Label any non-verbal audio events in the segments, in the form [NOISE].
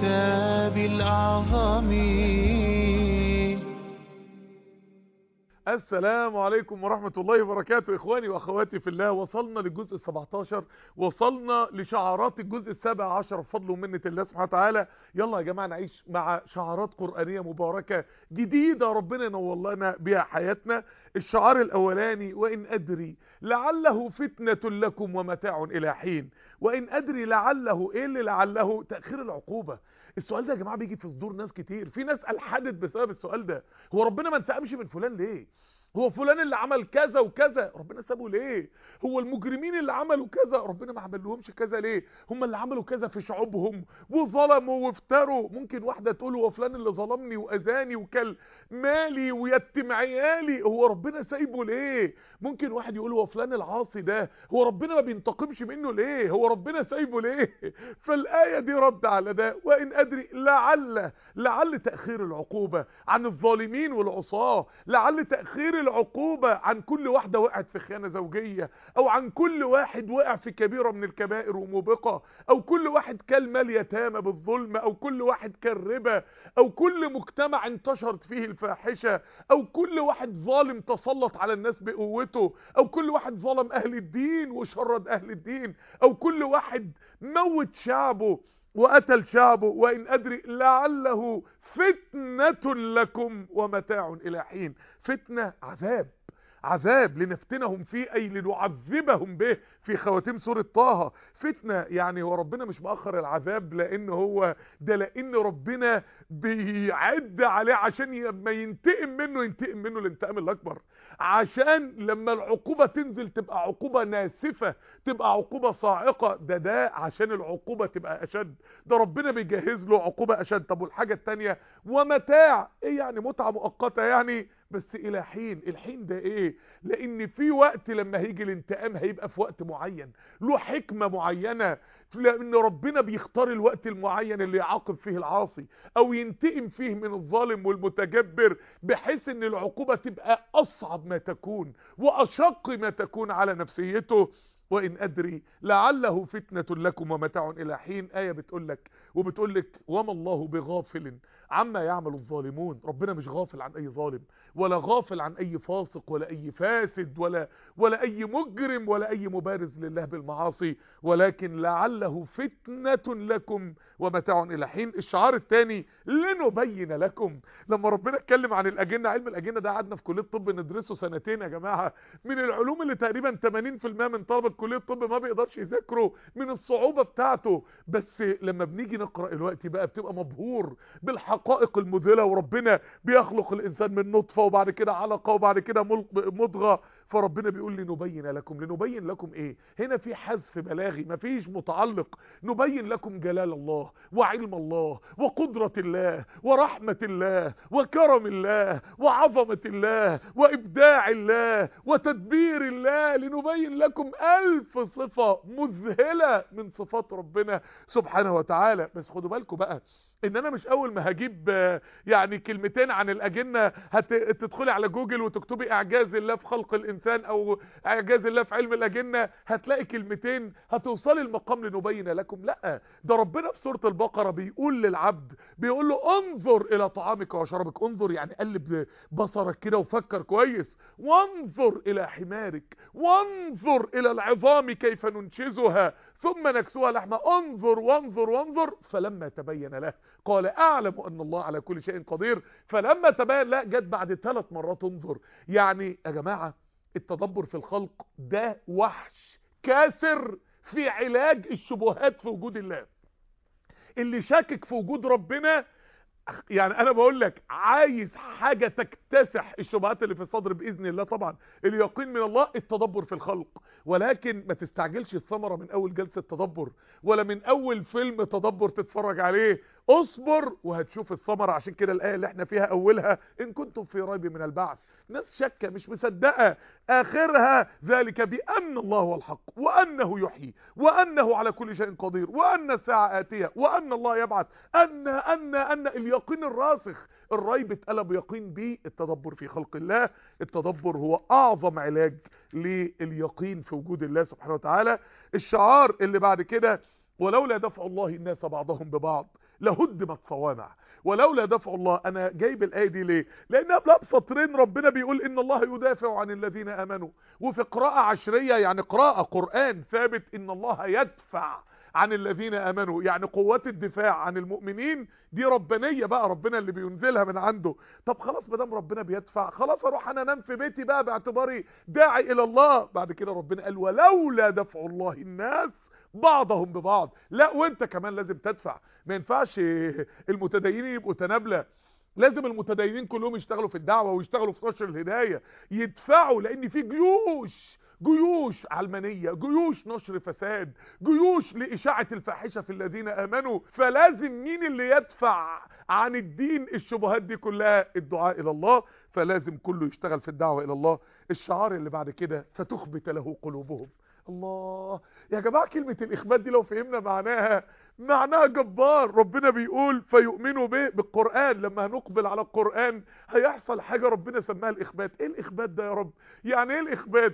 بالكتاب الأعظم السلام عليكم ورحمة الله وبركاته إخواني وأخواتي في الله. وصلنا للجزء السبعتاشر وصلنا لشعارات الجزء السابع عشر بفضل ومنة الله سبحانه وتعالى. يلا يا جماعة نعيش مع شعارات قرآنية مباركة جديدة ربنا ينور لنا بها حياتنا. الشعار الأولاني وإن أدري لعله فتنة لكم ومتاع إلى حين وإن أدري لعله إيه اللي لعله؟ تأخير العقوبة. السؤال ده يا جماعة بيجي في صدور ناس كتير. في ناس الحدت بسبب السؤال ده. هو ربنا ما انتقمش من فلان ليه؟ هو فلان اللي عمل كذا وكذا. ربنا سابه ليه؟ هو المجرمين اللي عملوا كذا. ربنا ما عملهمش كذا ليه؟ هم اللي عملوا كذا في شعوبهم وظلموا وافتروا. ممكن واحدة تقول هو فلان اللي ظلمني وأذاني وكل مالي ويتم عيالي. هو ربنا سايبه ليه؟ ممكن واحد يقول هو فلان العاصي ده. هو ربنا ما بينتقمش منه ليه؟ هو ربنا سايبه ليه؟ [LAUGHS] فالآية دي رد على ده. وإن أدري لعل لعل تأخير العقوبة عن الظالمين والعصاة. لعل تأخير العقوبة عن كل واحدة وقعت في خيانة زوجية أو عن كل واحد وقع في كبيرة من الكبائر وموبقة أو كل واحد كل مال يتامى بالظلم أو كل واحد كل ربا أو كل مجتمع انتشرت فيه الفاحشة أو كل واحد ظالم تسلط على الناس بقوته أو كل واحد ظلم أهل الدين وشرد أهل الدين أو كل واحد موت شعبه. وقتل شعبه وإن أدري لعله فتنة لكم ومتاع إلى حين. فتنة عذاب. عذاب لنفتنهم فيه أي لنعذبهم به في خواتيم سورة طه. فتنة يعني هو ربنا مش مأخر العذاب لأن هو ده لأن ربنا بيعد عليه عشان لما ينتقم منه ينتقم منه الانتقام الأكبر. عشان لما العقوبة تنزل تبقى عقوبة ناسفة تبقى عقوبة صاعقة. ده ده عشان العقوبة تبقى أشد. ده ربنا بيجهز له عقوبة أشد. طب والحاجة التانية؟ ومتاع. إيه يعني متعة مؤقتة؟ يعني بس إلى حين الحين ده إيه؟ لأن في وقت لما هيجي الانتقام هيبقى في وقت معين له حكمة معينة لأن ربنا بيختار الوقت المعين اللي يعاقب فيه العاصي أو ينتقم فيه من الظالم والمتجبر بحيث إن العقوبة تبقى أصعب ما تكون وأشق ما تكون على نفسيته. وإن أدري لعله فتنة لكم ومتاع إلى حين. آية بتقول لك وبتقول لك وما الله بغافل عما يعمل الظالمون. ربنا مش غافل عن أي ظالم ولا غافل عن أي فاسق ولا أي فاسد ولا ولا أي مجرم ولا أي مبارز لله بالمعاصي. ولكن لعله فتنة لكم ومتاع إلى حين. الشعار الثاني لنبين لكم لما ربنا اتكلم عن الأجنة علم الأجنة ده قعدنا في كلية الطب ندرسه سنتين يا جماعة. من العلوم اللي تقريبا 80% من طلبة كلية الطب ما بيقدرش يذاكروا من الصعوبة بتاعته. بس لما بنيجي نقرأ الوقت بقى بتبقى مبهور بالحقائق المذهلة وربنا بيخلق الإنسان من نطفة وبعد كده علقة وبعد كده مضغة. فربنا بيقول لنبين لكم لنبين لكم إيه؟ هنا في حذف بلاغي مفيش متعلق. نبين لكم جلال الله وعلم الله وقدرة الله ورحمة الله وكرم الله وعظمة الله وإبداع الله وتدبير الله. لنبين لكم ألف صفة مذهلة من صفات ربنا سبحانه وتعالى. بس خدوا بالكم بقى إن أنا مش أول ما هجيب يعني كلمتين عن الأجنة هتدخلي على جوجل وتكتبي إعجاز الله في خلق الإنسان أو إعجاز الله في علم الأجنة هتلاقي كلمتين هتوصلي المقام لنبين لكم. لأ ده ربنا في سورة البقرة بيقول للعبد بيقول له انظر إلى طعامك وشرابك. انظر يعني قلب بصرك كده وفكر كويس. وانظر إلى حمارك. وانظر إلى العظام كيف ننشزها. ثم نكسوها لحمة. انظر وانظر وانظر. فلما تبين له قال أعلم أن الله على كل شيء قدير. فلما تبين لا جت بعد ثلاث مرات انظر. يعني يا جماعة التدبر في الخلق ده وحش كاسر في علاج الشبهات في وجود الله. اللي شاكك في وجود ربنا يعني أنا بقول لك عايز حاجة تكتسح الشبهات اللي في الصدر بإذن الله طبعا. اليقين من الله التدبر في الخلق. ولكن ما تستعجلش الثمرة من أول جلسة تدبر ولا من أول فيلم تدبر تتفرج عليه. اصبر وهتشوف الثمرة عشان كده الآية اللي إحنا فيها أولها إن كنتم في ريب من البعث. ناس شكة مش مصدقة. آخرها ذلك بأن الله هو الحق وأنه يحيي وأنه على كل شيء قدير وأن الساعة آتية وأن الله يبعث. أن أن أن اليقين الراسخ. الريب اتقلب يقين بيه التدبر في خلق الله. التدبر هو أعظم علاج لليقين في وجود الله سبحانه وتعالى. الشعار اللي بعد كده ولولا دفع الله الناس بعضهم ببعض. لهدمت صوامع ولولا دفع الله أنا جايب الآية دي ليه؟ لانها بسطرين ربنا بيقول إن الله يدافع عن الذين آمنوا. وفي قراءة عشرية يعني قراءة قرآن ثابت إن الله يدفع عن الذين آمنوا. يعني قوات الدفاع عن المؤمنين دي ربانية بقى ربنا اللي بينزلها من عنده. طب خلاص ما دام ربنا بيدفع خلاص أروح أنا أنام في بيتي بقى باعتباري داعي إلى الله. بعد كده ربنا قال ولولا دفع الله الناس بعضهم ببعض. لا وانت كمان لازم تدفع. ما ينفعش المتدينين يبقوا تنابلة. لازم المتدينين كلهم يشتغلوا في الدعوة ويشتغلوا في نشر الهداية. يدفعوا لأن في جيوش جيوش علمانية جيوش نشر فساد جيوش لإشاعة الفاحشة في الذين آمنوا. فلازم مين اللي يدفع عن الدين؟ الشبهات دي كلها الدعاء إلى الله. فلازم كله يشتغل في الدعوة إلى الله. الشعار اللي بعد كده فتخبت له قلوبهم. الله. يا جماعة كلمة الإخبات دي لو فهمنا معناها معناها جبار. ربنا بيقول فيؤمنوا به بالقرآن. لما هنقبل على القرآن هيحصل حاجة ربنا سماها الإخبات. إيه الإخبات ده يا رب؟ يعني إيه الإخبات؟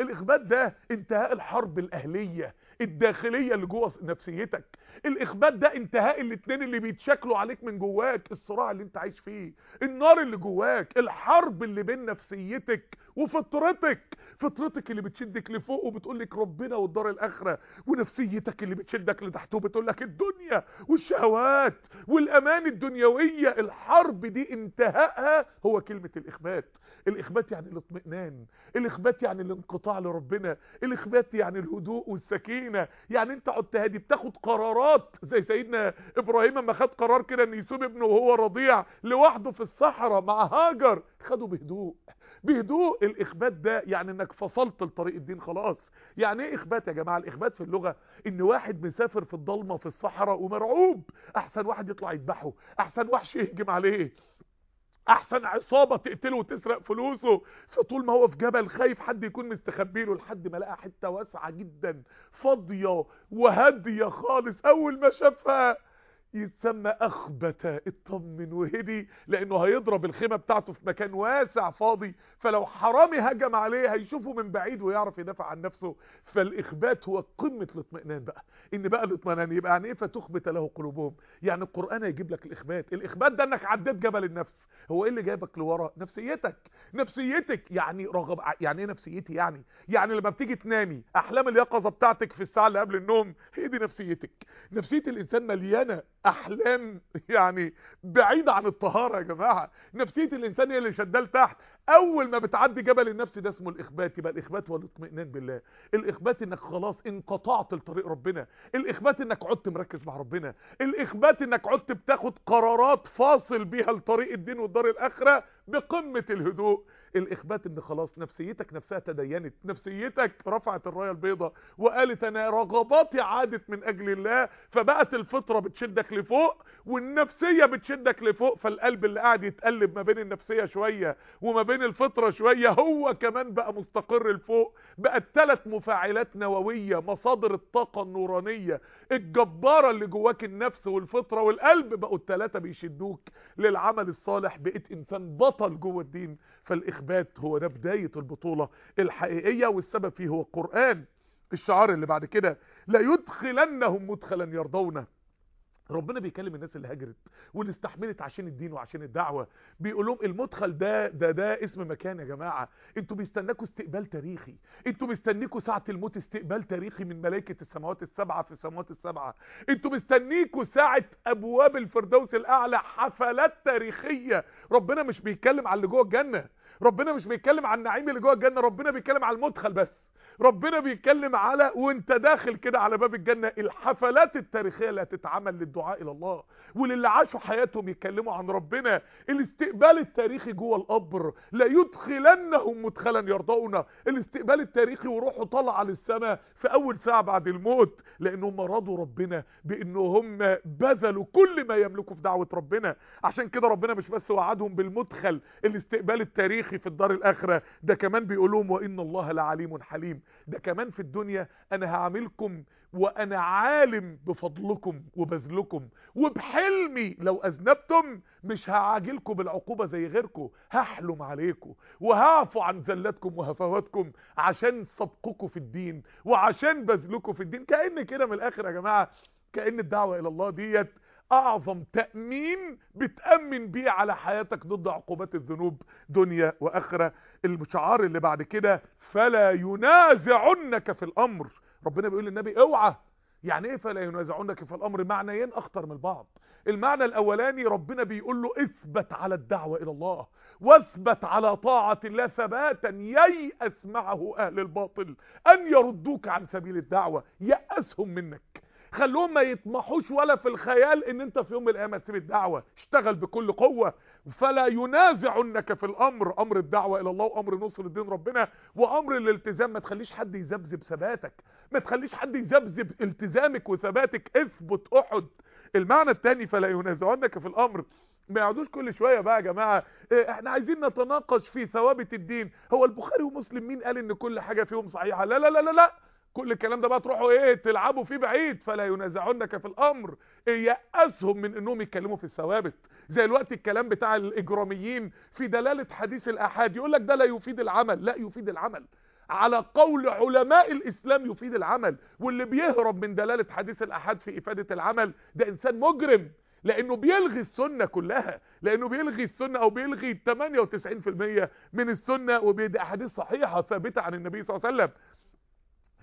الإخبات ده انتهاء الحرب الأهلية. الداخلية اللي جوه نفسيتك. الإخبات ده انتهاء الاتنين اللي بيتشكلوا عليك من جواك الصراع اللي انت عايش فيه النار اللي جواك الحرب اللي بين نفسيتك وفطرتك. فطرتك اللي بتشدك لفوق وبتقول لك ربنا والدار الآخرة ونفسيتك اللي بتشدك لتحت وبتقول لك الدنيا والشهوات والأمان الدنيوية. الحرب دي انتهائها هو كلمة الإخبات. الإخبات يعني الاطمئنان الإخبات يعني الانقطاع لربنا الإخبات يعني الهدوء والسكينة. يعني أنت قعدت هادي بتاخد قرارات زي سيدنا إبراهيم لما خد قرار كده إن يسيب ابنه وهو رضيع لوحده في الصحراء مع هاجر خده بهدوء. بهدوء الإخبات ده يعني إنك فصلت لطريق الدين خلاص. يعني إيه إخبات يا جماعة؟ الإخبات في اللغة إن واحد مسافر في الضلمة في الصحراء ومرعوب أحسن واحد يطلع يذبحه أحسن وحش يهجم عليه. أحسن عصابة تقتله وتسرق فلوسه. فطول ما هو في جبل خايف حد يكون مستخبي له لحد ما لقى حتة واسعة جدا فاضية وهادية خالص. أول ما شافها يتسمى اخبت اطمن وهدي لأنه هيضرب الخيمة بتاعته في مكان واسع فاضي فلو حرامي هجم عليه هيشوفه من بعيد ويعرف يدافع عن نفسه. فالإخبات هو قمة الاطمئنان بقى. إن بقى الاطمئنان يبقى يعني إيه؟ فتخبت له قلوبهم. يعني القرآن هيجيب لك الإخبات. الإخبات ده إنك عديت جبل النفس. هو إيه اللي جايبك لورا؟ نفسيتك. نفسيتك يعني رغب يعني إيه نفسيتي يعني؟ يعني لما بتيجي تنامي أحلام اليقظة بتاعتك في الساعة اللي قبل النوم هي دي نفسيتك. نفسية الإنسان مليانة أحلام يعني بعيدة عن الطهارة يا جماعة. نفسية الإنسان هي اللي شدال تحت أول ما بتعدي جبل النفس ده اسمه الإخبات يبقى الإخبات هو الاطمئنان بالله. الإخبات إنك خلاص انقطعت لطريق ربنا. الإخبات إنك عدت مركز مع ربنا. الإخبات إنك عدت بتاخد قرارات فاصل بيها لطريق الدين والدار الآخرة بقمة الهدوء. الإخبات إن خلاص نفسيتك نفسها تدينت نفسيتك رفعت الراية البيضاء وقالت أنا رغباتي عادت من أجل الله فبقت الفطرة بتشدك لفوق والنفسية بتشدك لفوق فالقلب اللي قاعد يتقلب ما بين النفسية شوية وما بين الفطرة شوية هو كمان بقى مستقر لفوق بقت ثلاث مفاعلات نووية مصادر الطاقة النورانية الجبارة اللي جواك النفس والفطرة والقلب بقوا الثلاثه بيشدوك للعمل الصالح بقيت إنسان بطل جوه الدين. فالإخبات هو ده بداية البطولة الحقيقية والسبب فيه هو القرآن. الشعار اللي بعد كده لا يدخلنهم مدخلا يرضونه ربنا بيكلم الناس اللي هاجرت واللي استحملت عشان الدين وعشان الدعوة. بيقول لهم المدخل ده ده ده اسم مكان يا جماعة. أنتوا بيستناكوا استقبال تاريخي. أنتوا مستنيكوا ساعة الموت استقبال تاريخي من ملائكة السماوات السبعة في السماوات السبعة. أنتوا مستنيكوا ساعة أبواب الفردوس الأعلى حفلات تاريخية. ربنا مش بيتكلم على اللي جوه الجنة. ربنا مش بيتكلم عن النعيم اللي جوه الجنة ربنا بيتكلم على المدخل بس. ربنا بيتكلم على وانت داخل كده على باب الجنة الحفلات التاريخية اللي هتتعمل للدعاء إلى الله وللي عاشوا حياتهم يتكلموا عن ربنا. الاستقبال التاريخي جوه القبر لا يدخلنهم مدخلا يرضون. الاستقبال التاريخي وروحه طالعة للسماء في أول ساعة بعد الموت لأنهم رضوا ربنا بأنهم بذلوا كل ما يملكوا في دعوة ربنا. عشان كده ربنا مش بس وعدهم بالمدخل الاستقبال التاريخي في الدار الآخرة. ده كمان بيقول لهم وإن الله لعليم حليم. ده كمان في الدنيا أنا هعملكم وأنا عالم بفضلكم وبذلكم وبحلمي لو أذنبتم مش هعاجلكم بالعقوبة زي غيركم هحلم عليكم وهعفو عن زلاتكم وهفواتكم عشان سبقكم في الدين وعشان بذلكم في الدين. كأن كده من الآخر يا جماعة كأن الدعوة إلى الله ديت أعظم تأمين بتأمن بيه على حياتك ضد عقوبات الذنوب دنيا وآخرة. المشعار اللي بعد كده فلا ينازعنك في الأمر. ربنا بيقول للنبي اوعى. يعني إيه فلا ينازعنك في الأمر؟ معنيين أخطر من بعض. المعنى الأولاني ربنا بيقول له اثبت على الدعوة إلى الله واثبت على طاعة الله ثباتا ييأس معه أهل الباطل. أن يردوك عن سبيل الدعوة يأسهم منك. خلوهم ما يطمحوش ولا في الخيال إن أنت في يوم من الأيام هتسيب الدعوة. اشتغل بكل قوة. فلا ينازعنك في الأمر. أمر الدعوة إلى الله وأمر نصر الدين ربنا وأمر الالتزام. ما تخليش حد يذبذب ثباتك. ما تخليش حد يذبذب التزامك وثباتك. اثبت أحد. المعنى الثاني فلا ينازعنك في الأمر. ما يقعدوش كل شوية بقى يا جماعة إيه إحنا عايزين نتناقش في ثوابت الدين. هو البخاري ومسلم مين قال إن كل حاجة فيهم صحيحة؟ لا لا لا لا, لا. كل الكلام ده بقى تروحوا إيه تلعبوا فيه بعيد فلا ينازعنك في الأمر. يأسهم من إنهم يتكلموا في الثوابت. زي الوقت الكلام بتاع الإجراميين في دلالة حديث الأحاد. يقول لك ده لا يفيد العمل. لا يفيد العمل. على قول علماء الإسلام يفيد العمل. واللي بيهرب من دلالة حديث الأحاد في إفادة العمل ده إنسان مجرم. لأنه بيلغي السنة كلها. لأنه بيلغي السنة أو بيلغي 98% من السنة. وبيدي أحاديث صحيحة ثابتة عن النبي صلى الله عليه وسلم.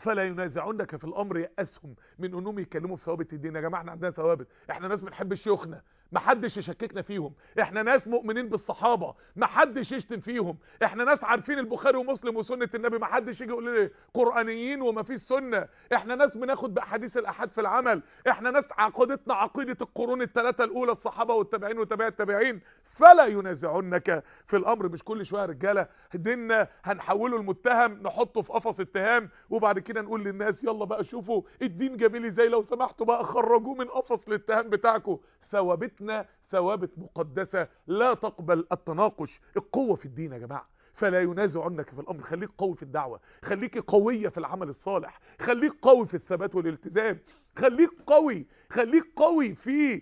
فلا ينازعنك في الأمر يأسهم من أنهم يتكلموا في ثوابت الدين. يا جماعة إحنا عندنا ثوابت. إحنا ناس بنحب شيوخنا. ما حدش يشككنا فيهم. إحنا ناس مؤمنين بالصحابة. ما حدش يشتم فيهم. إحنا ناس عارفين البخاري ومسلم وسنة النبي. ما حدش يجي يقول لي قرآنيين وما فيش سنة. إحنا ناس بناخد بأحاديث الأحاد في العمل. إحنا ناس عقيدتنا عقيدة القرون الثلاثة الأولى الصحابة والتابعين وتابع التابعين. فلا ينازعنك في الأمر. مش كل شوية رجالة ديننا هنحوله المتهم نحطه في قفص اتهام وبعد كده نقول للناس يلا بقى شوفوا الدين جميل إزاي لو سمحتوا بقى خرجوه من قفص الاتهام بتاعكم. ثوابتنا ثوابت مقدسة لا تقبل التناقش. القوة في الدين يا جماعة. فلا ينازعنك في الأمر. خليك قوي في الدعوة خليك قوية في العمل الصالح خليك قوي في الثبات والالتزام خليك قوي خليك قوي في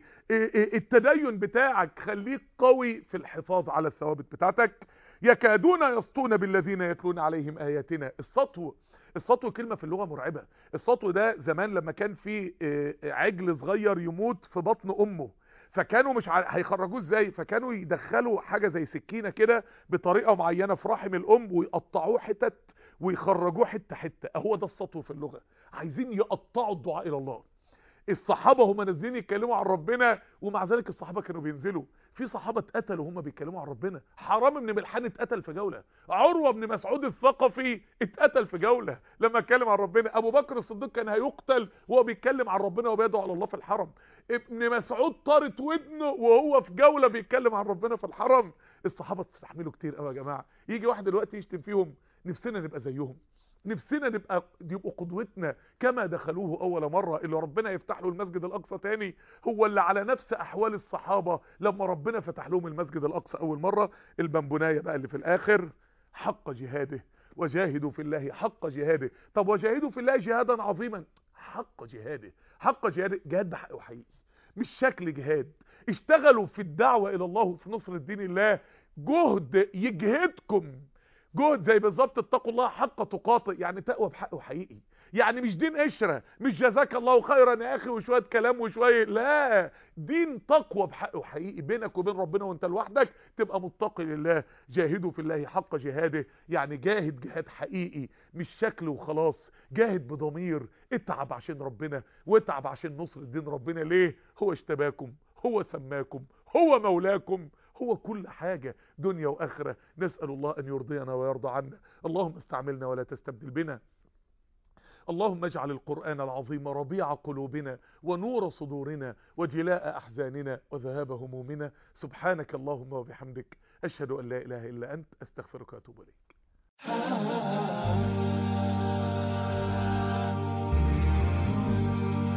التدين بتاعك خليك قوي في الحفاظ على الثوابت بتاعتك. يكادون يسطون بالذين يتلون عليهم آياتنا. السطو السطو كلمة في اللغة مرعبة. السطو ده زمان لما كان في عجل صغير يموت في بطن أمه. فكانوا مش ع... هيخرجوه إزاي؟ فكانوا يدخلوا حاجة زي سكينة كده بطريقة معينة في رحم الأم ويقطعوه حتت ويخرجوه حتة حتة. هو ده السطو في اللغة. عايزين يقطعوا الدعاء إلى الله. الصحابة هم نازلين يتكلموا عن ربنا ومع ذلك الصحابة كانوا بينزلوا. في صحابة اتقتلوا وهم بيتكلموا عن ربنا. حرام بن ملحان اتقتل في جولة. عروة بن مسعود الثقفي اتقتل في جولة. لما اتكلم عن ربنا أبو بكر الصديق كان هيقتل وهو بيتكلم عن ربنا وبيدعو على الله في الحرم. ابن مسعود طارت ودنه وهو في جولة بيتكلم عن ربنا في الحرم. الصحابة تستحملوا كتير قوي يا جماعة. يجي واحد دلوقتي يشتم فيهم نفسنا نبقى زيهم. نفسنا نبقى يبقوا قدوتنا كما دخلوه أول مرة اللي ربنا يفتح له المسجد الأقصى تاني هو اللي على نفس أحوال الصحابة لما ربنا فتح لهم المسجد الأقصى أول مرة. البنبناية بقى اللي في الآخر حق جهاده وجاهدوا في الله حق جهاده. طب وجاهدوا في الله جهادا عظيما؟ حق جهاده حق جهاده. جهاد ده حقه حقيقي مش شكل جهاد. اشتغلوا في الدعوة إلى الله وفي نصر الدين الله. جهد يجهدكم. جهد زي بالظبط اتقوا الله حق تقاطع يعني تقوى بحقه حقيقي. يعني مش دين قشرة مش جزاك الله خيرا يا أخي وشوية كلام وشوية لا دين تقوى بحقه حقيقي. بينك وبين ربنا وأنت لوحدك تبقى متقي لله جاهدوا في الله حق جهاده يعني جاهد جهاد حقيقي مش شكل وخلاص. جاهد بضمير اتعب عشان ربنا واتعب عشان نصر الدين ربنا. ليه؟ هو اشتباكم هو سماكم هو مولاكم. هو كل حاجة دنيا وآخرة. نسأل الله أن يرضينا ويرضى عنا. اللهم استعملنا ولا تستبدل بنا. اللهم اجعل القرآن العظيم ربيع قلوبنا ونور صدورنا وجلاء أحزاننا وذهاب همومنا. سبحانك اللهم وبحمدك. أشهد أن لا إله إلا أنت. أستغفرك وأتوب إليك.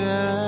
آنست نورا بالكتاب الأعظم